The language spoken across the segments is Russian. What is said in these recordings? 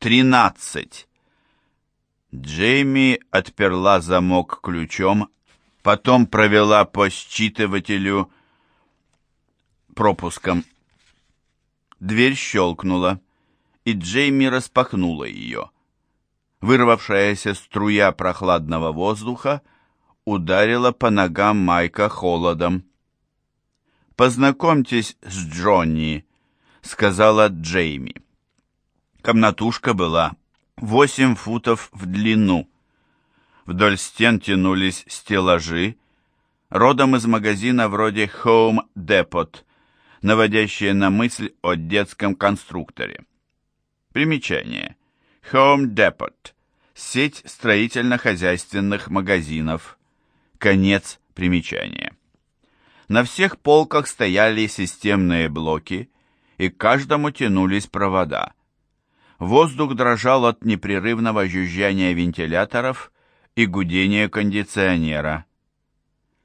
тринадцать. Джейми отперла замок ключом, потом провела по считывателю пропуском. Дверь щелкнула, и Джейми распахнула ее. Вырвавшаяся струя прохладного воздуха ударила по ногам Майка холодом. «Познакомьтесь с Джонни», — сказала Джейми. Комнатушка была восемь футов в длину. Вдоль стен тянулись стеллажи, родом из магазина вроде Home Depot, наводящие на мысль о детском конструкторе. Примечание. Home Depot. Сеть строительно-хозяйственных магазинов. Конец примечания. На всех полках стояли системные блоки, и к каждому тянулись провода. Воздух дрожал от непрерывного жужжания вентиляторов и гудения кондиционера.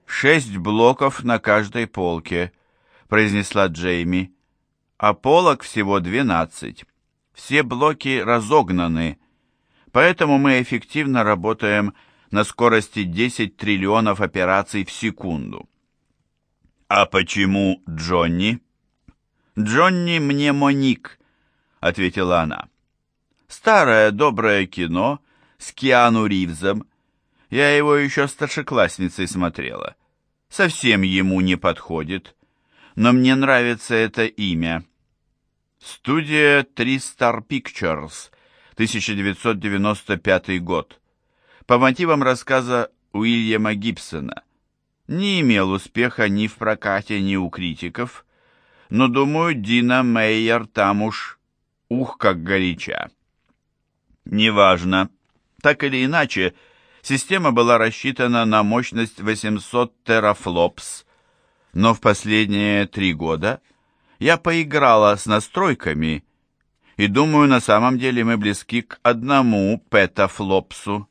«Шесть блоков на каждой полке», — произнесла Джейми, — «а полок всего двенадцать. Все блоки разогнаны, поэтому мы эффективно работаем на скорости 10 триллионов операций в секунду». «А почему Джонни?» «Джонни мне Моник», — ответила она. «Старое доброе кино с Киану Ривзом. Я его еще старшеклассницей смотрела. Совсем ему не подходит, но мне нравится это имя». Студия Three Star Pictures, 1995 год. По мотивам рассказа Уильяма Гибсона. Не имел успеха ни в прокате, ни у критиков, но, думаю, Дина Мейер там уж ух, как горяча. Неважно. Так или иначе, система была рассчитана на мощность 800 терафлопс, но в последние три года – я поиграла с настройками, и думаю, на самом деле мы близки к одному петафлопсу.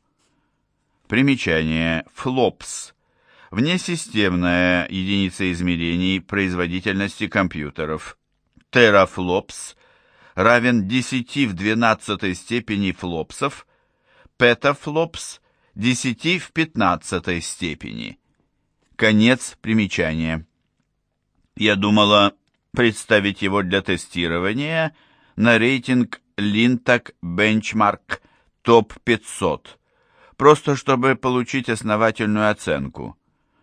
Примечание. Флопс. Внесистемная единица измерений производительности компьютеров. Терафлопс равен 10 в 12 степени флопсов, петафлопс 10 в 15 степени. Конец примечания. Я думала, представить его для тестирования на рейтинг Lintac Benchmark Top 500, просто чтобы получить основательную оценку.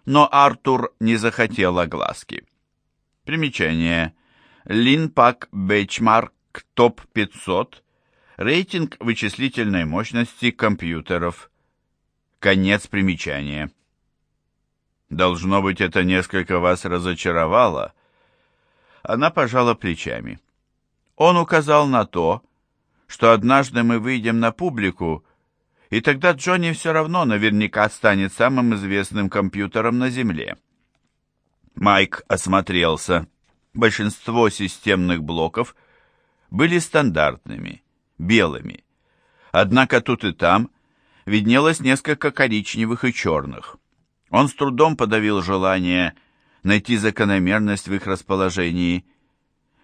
Но Артур не захотел огласки. Примечание. Linpack Benchmark Top 500 рейтинг вычислительной мощности компьютеров. Конец примечания. Должно быть, это несколько вас разочаровало, она пожала плечами. Он указал на то, что однажды мы выйдем на публику, и тогда Джонни все равно наверняка станет самым известным компьютером на Земле. Майк осмотрелся. Большинство системных блоков были стандартными, белыми. Однако тут и там виднелось несколько коричневых и черных. Он с трудом подавил желание найти закономерность в их расположении.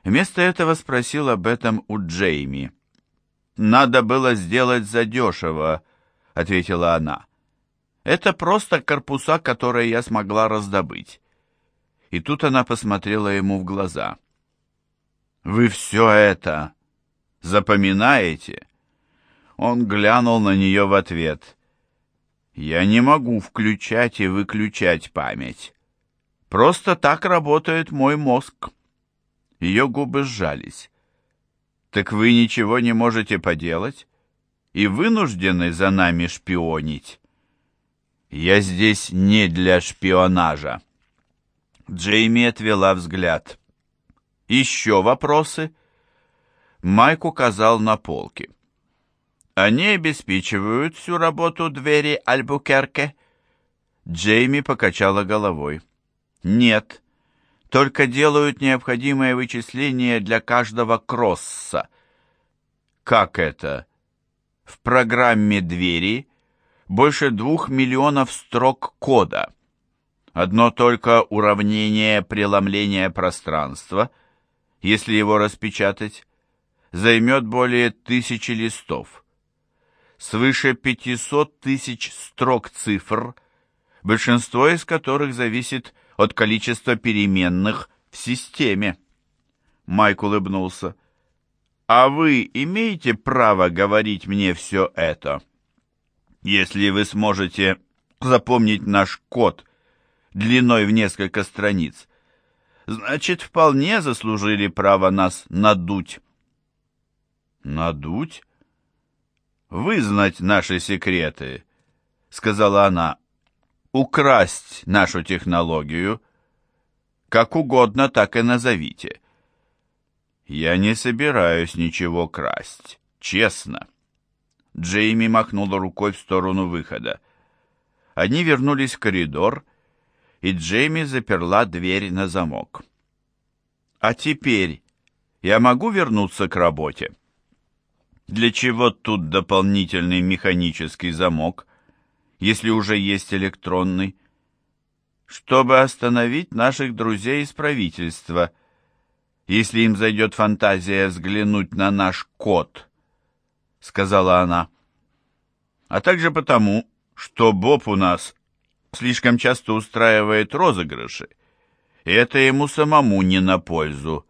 Вместо этого спросил об этом у Джейми. «Надо было сделать задешево», — ответила она. «Это просто корпуса, которые я смогла раздобыть». И тут она посмотрела ему в глаза. «Вы все это запоминаете?» Он глянул на нее в ответ. «Я не могу включать и выключать память. Просто так работает мой мозг. Ее губы сжались. Так вы ничего не можете поделать и вынуждены за нами шпионить. Я здесь не для шпионажа. Джейми отвела взгляд. Еще вопросы? Майк указал на полки. Они обеспечивают всю работу двери Альбукерке? Джейми покачала головой. Нет, только делают необходимое вычисление для каждого кросса. Как это? В программе двери больше двух миллионов строк кода. Одно только уравнение преломления пространства, если его распечатать, займет более тысячи листов. Свыше 500 тысяч строк цифр, большинство из которых зависит от количества переменных в системе. Майк улыбнулся. «А вы имеете право говорить мне все это? Если вы сможете запомнить наш код длиной в несколько страниц, значит, вполне заслужили право нас надуть». «Надуть?» «Вызнать наши секреты», — сказала она. «Украсть нашу технологию. Как угодно, так и назовите». «Я не собираюсь ничего красть, честно». Джейми махнула рукой в сторону выхода. Они вернулись в коридор, и Джейми заперла дверь на замок. «А теперь я могу вернуться к работе?» «Для чего тут дополнительный механический замок, если уже есть электронный?» «Чтобы остановить наших друзей из правительства», если им зайдет фантазия взглянуть на наш кот», — сказала она. «А также потому, что Боб у нас слишком часто устраивает розыгрыши, и это ему самому не на пользу.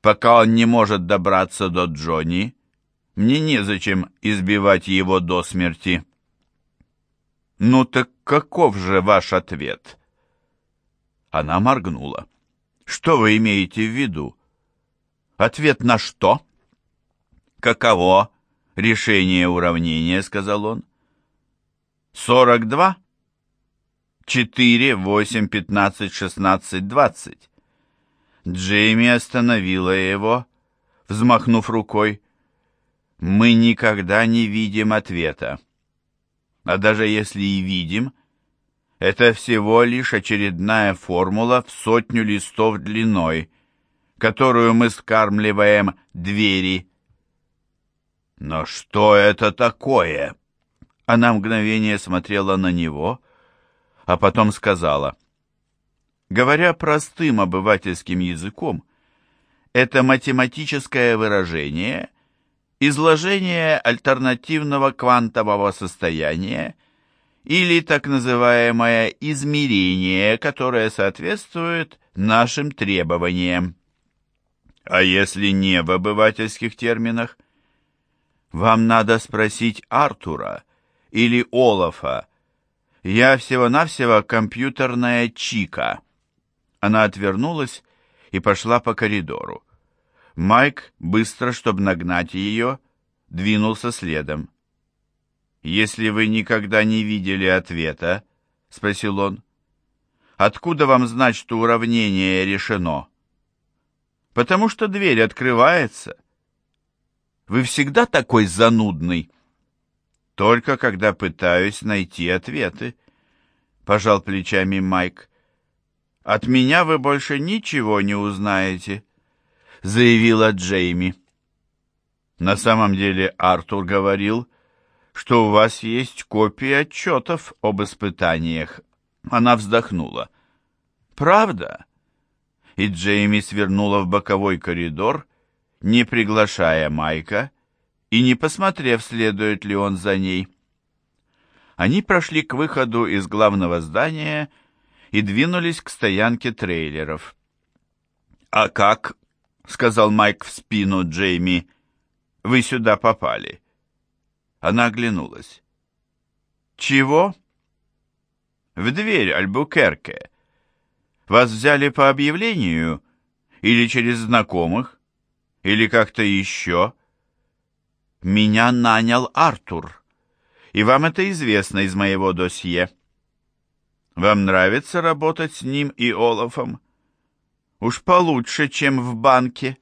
Пока он не может добраться до Джонни, мне незачем избивать его до смерти». «Ну так каков же ваш ответ?» Она моргнула. Что вы имеете в виду? Ответ на что? Каково решение уравнения, сказал он. Сорок два? Четыре, восемь, пятнадцать, шестнадцать, двадцать. Джейми остановила его, взмахнув рукой. Мы никогда не видим ответа. А даже если и видим, это всего лишь очередная формула в сотню листов длиной, которую мы скармливаем двери. Но что это такое? Она мгновение смотрела на него, а потом сказала. Говоря простым обывательским языком, это математическое выражение – изложение альтернативного квантового состояния или так называемое измерение, которое соответствует нашим требованиям. А если не в обывательских терминах? Вам надо спросить Артура или Олафа. Я всего-навсего компьютерная чика. Она отвернулась и пошла по коридору. Майк, быстро, чтобы нагнать ее, двинулся следом. «Если вы никогда не видели ответа, — спросил он, — откуда вам знать, что уравнение решено?» «Потому что дверь открывается. Вы всегда такой занудный?» «Только когда пытаюсь найти ответы», — пожал плечами Майк. «От меня вы больше ничего не узнаете», — заявила Джейми. На самом деле Артур говорил, что у вас есть копии отчетов об испытаниях». Она вздохнула. «Правда?» И Джейми свернула в боковой коридор, не приглашая Майка и не посмотрев, следует ли он за ней. Они прошли к выходу из главного здания и двинулись к стоянке трейлеров. «А как?» — сказал Майк в спину Джейми. «Вы сюда попали?» Она оглянулась. «Чего?» «В дверь Альбукерке. Вас взяли по объявлению? Или через знакомых? Или как-то еще?» «Меня нанял Артур, и вам это известно из моего досье. Вам нравится работать с ним и Олафом? Уж получше, чем в банке.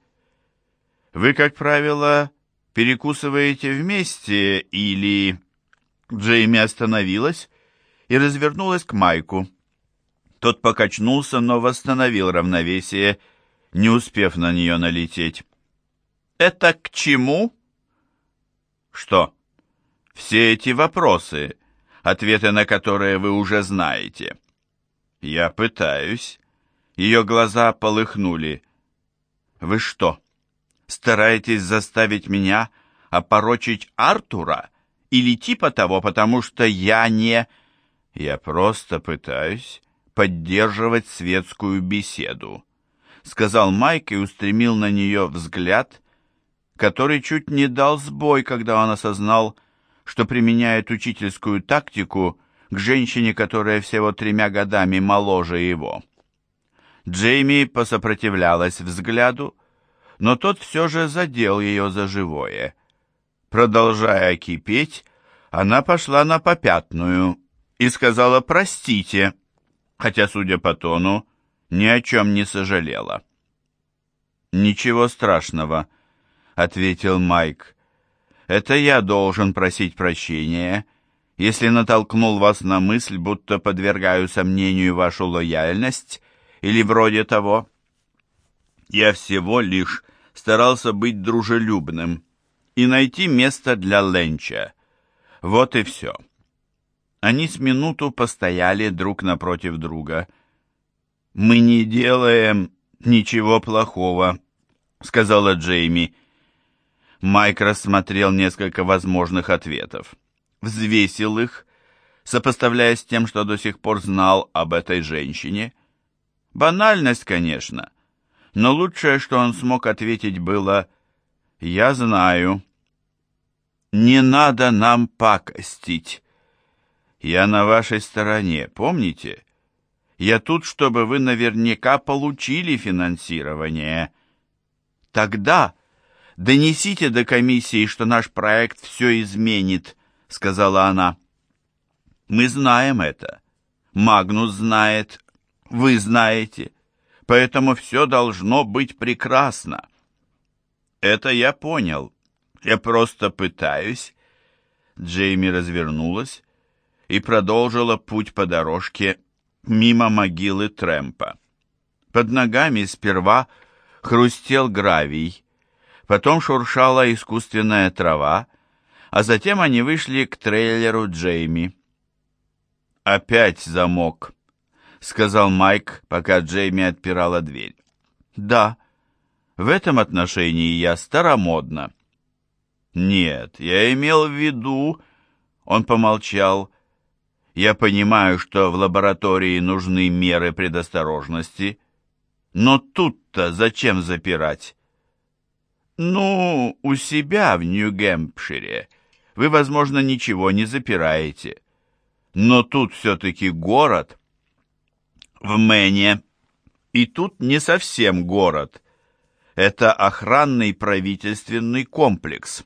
Вы, как правило, перекусываете вместе или...» Джейми остановилась и развернулась к Майку. Тот покачнулся, но восстановил равновесие, не успев на нее налететь. «Это к чему?» «Что?» «Все эти вопросы, ответы на которые вы уже знаете». «Я пытаюсь». Ее глаза полыхнули. «Вы что, Стараетесь заставить меня опорочить Артура? Или типа того, потому что я не... Я просто пытаюсь поддерживать светскую беседу, сказал Майк и устремил на нее взгляд, который чуть не дал сбой, когда он осознал, что применяет учительскую тактику к женщине, которая всего тремя годами моложе его. Джейми посопротивлялась взгляду, но тот все же задел ее за живое. Продолжая кипеть, она пошла на попятную и сказала «простите», хотя, судя по тону, ни о чем не сожалела. «Ничего страшного», — ответил Майк. «Это я должен просить прощения, если натолкнул вас на мысль, будто подвергаю сомнению вашу лояльность или вроде того. Я всего лишь старался быть дружелюбным и найти место для Ленча. Вот и все». Они с минуту постояли друг напротив друга. «Мы не делаем ничего плохого», — сказала Джейми. Майк рассмотрел несколько возможных ответов, взвесил их, сопоставляя с тем, что до сих пор знал об этой женщине. Банальность, конечно, но лучшее, что он смог ответить, было «Я знаю». «Не надо нам пакостить», я на вашей стороне, помните? Я тут, чтобы вы наверняка получили финансирование. Тогда донесите до комиссии, что наш проект все изменит, сказала она. Мы знаем это. Магнус знает, вы знаете. Поэтому все должно быть прекрасно. Это я понял. Я просто пытаюсь. Джейми развернулась и продолжила путь по дорожке мимо могилы Трэмпа. Под ногами сперва хрустел гравий, потом шуршала искусственная трава, а затем они вышли к трейлеру Джейми. «Опять замок», — сказал Майк, пока Джейми отпирала дверь. «Да, в этом отношении я старомодна». «Нет, я имел в виду...» Он помолчал, я понимаю, что в лаборатории нужны меры предосторожности, но тут-то зачем запирать? Ну, у себя в Нью-Гэмпшире вы, возможно, ничего не запираете. Но тут все-таки город. В Мэне. И тут не совсем город. Это охранный правительственный комплекс.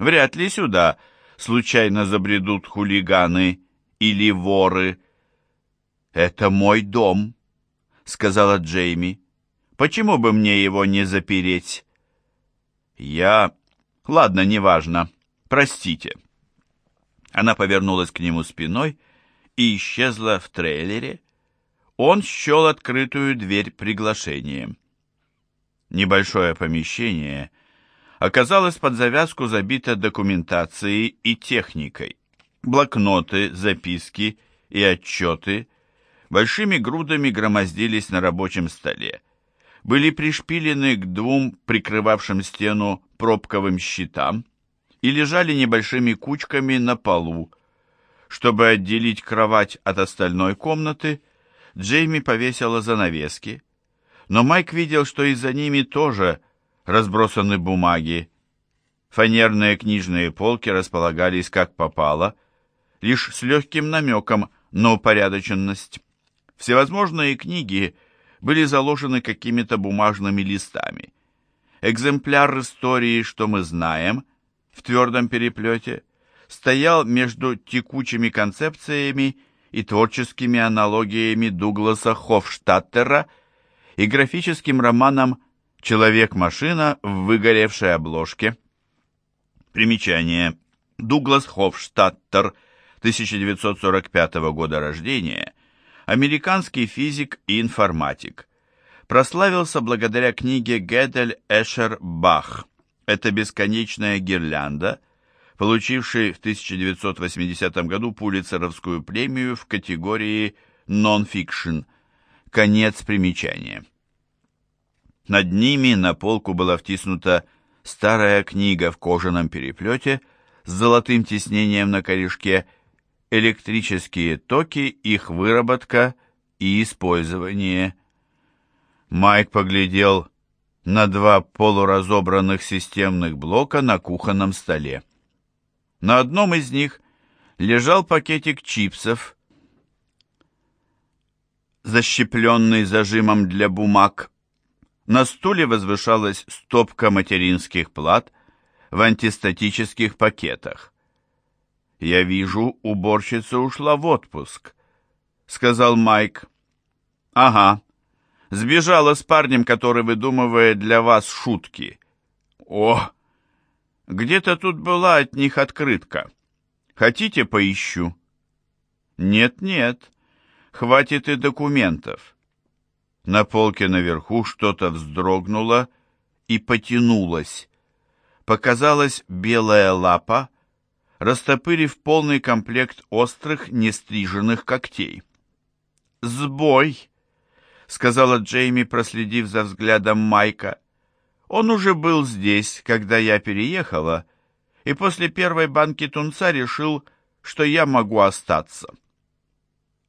Вряд ли сюда случайно забредут хулиганы или воры. «Это мой дом», — сказала Джейми. «Почему бы мне его не запереть?» «Я... Ладно, неважно. Простите». Она повернулась к нему спиной и исчезла в трейлере. Он счел открытую дверь приглашением. Небольшое помещение оказалось под завязку забито документацией и техникой блокноты, записки и отчеты большими грудами громоздились на рабочем столе, были пришпилены к двум прикрывавшим стену пробковым щитам и лежали небольшими кучками на полу. Чтобы отделить кровать от остальной комнаты, Джейми повесила занавески, но Майк видел, что и за ними тоже разбросаны бумаги. Фанерные книжные полки располагались как попало, лишь с легким намеком на упорядоченность. Всевозможные книги были заложены какими-то бумажными листами. Экземпляр истории «Что мы знаем» в твердом переплете стоял между текучими концепциями и творческими аналогиями Дугласа Хофштаттера и графическим романом «Человек-машина в выгоревшей обложке». Примечание. Дуглас Хофштаттер – 1945 года рождения, американский физик и информатик. Прославился благодаря книге Гедель Эшер Бах «Это бесконечная гирлянда», получившей в 1980 году Пулитцеровскую премию в категории «Нон-фикшн». Конец примечания. Над ними на полку была втиснута старая книга в кожаном переплете с золотым тиснением на корешке, электрические токи, их выработка и использование. Майк поглядел на два полуразобранных системных блока на кухонном столе. На одном из них лежал пакетик чипсов, защепленный зажимом для бумаг. На стуле возвышалась стопка материнских плат в антистатических пакетах. «Я вижу, уборщица ушла в отпуск», — сказал Майк. «Ага, сбежала с парнем, который выдумывает для вас шутки». «О, где-то тут была от них открытка. Хотите, поищу?» «Нет-нет, хватит и документов». На полке наверху что-то вздрогнуло и потянулось. Показалась белая лапа, растопырив полный комплект острых, нестриженных когтей. «Сбой!» — сказала Джейми, проследив за взглядом Майка. «Он уже был здесь, когда я переехала, и после первой банки тунца решил, что я могу остаться».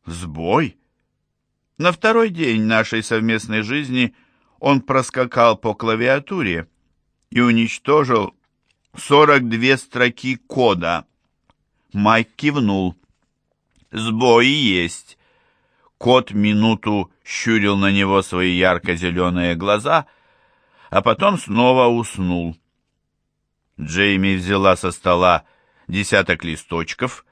«Сбой?» На второй день нашей совместной жизни он проскакал по клавиатуре и уничтожил 42 строки кода. Майк кивнул. Сбой есть. Кот минуту щурил на него свои ярко-зеленые глаза, а потом снова уснул. Джейми взяла со стола десяток листочков,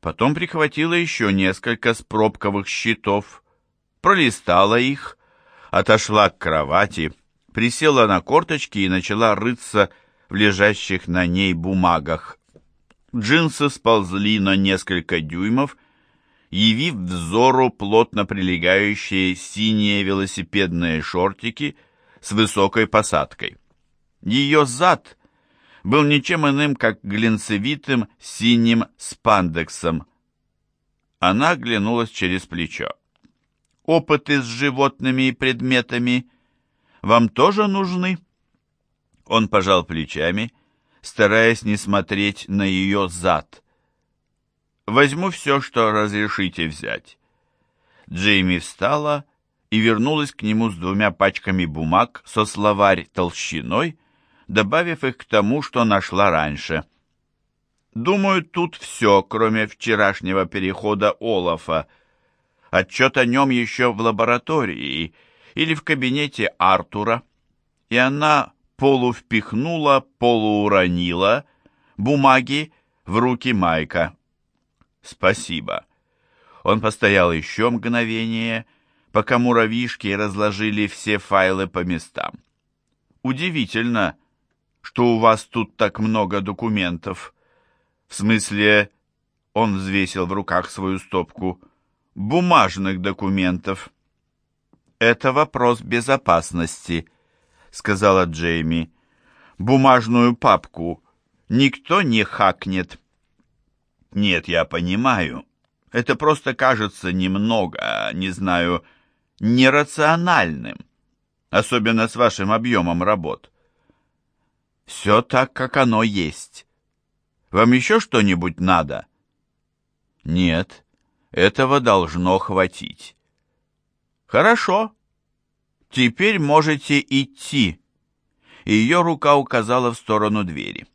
потом прихватила еще несколько с пробковых щитов, пролистала их, отошла к кровати, присела на корточки и начала рыться в лежащих на ней бумагах. Джинсы сползли на несколько дюймов, явив взору плотно прилегающие синие велосипедные шортики с высокой посадкой. Ее зад был ничем иным, как глинцевитым синим спандексом. Она оглянулась через плечо. «Опыты с животными и предметами вам тоже нужны?» Он пожал плечами, стараясь не смотреть на ее зад. «Возьму все, что разрешите взять». Джейми встала и вернулась к нему с двумя пачками бумаг со словарь толщиной, добавив их к тому, что нашла раньше. Думаю, тут все, кроме вчерашнего перехода Олафа. Отчет о нем еще в лаборатории или в кабинете Артура. И она полувпихнула, полууронила бумаги в руки Майка. «Спасибо». Он постоял еще мгновение, пока муравьишки разложили все файлы по местам. Удивительно, что у вас тут так много документов. В смысле, он взвесил в руках свою стопку, бумажных документов. Это вопрос безопасности, сказала Джейми. Бумажную папку никто не хакнет. Нет, я понимаю. Это просто кажется немного, не знаю, нерациональным, особенно с вашим объемом работ. Все так, как оно есть. Вам еще что-нибудь надо? Нет, этого должно хватить. Хорошо. Теперь можете идти. Ее рука указала в сторону двери.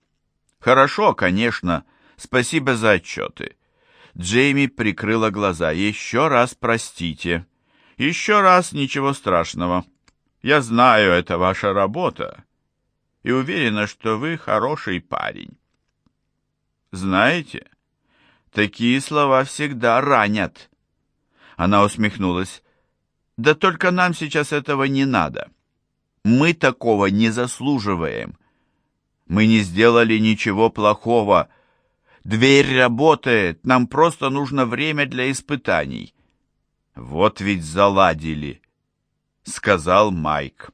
Хорошо, конечно. Спасибо за отчеты. Джейми прикрыла глаза. Еще раз простите. Еще раз ничего страшного. Я знаю, это ваша работа и уверена, что вы хороший парень. Знаете, такие слова всегда ранят. Она усмехнулась. Да только нам сейчас этого не надо. Мы такого не заслуживаем. Мы не сделали ничего плохого. Дверь работает, нам просто нужно время для испытаний. Вот ведь заладили, сказал Майк.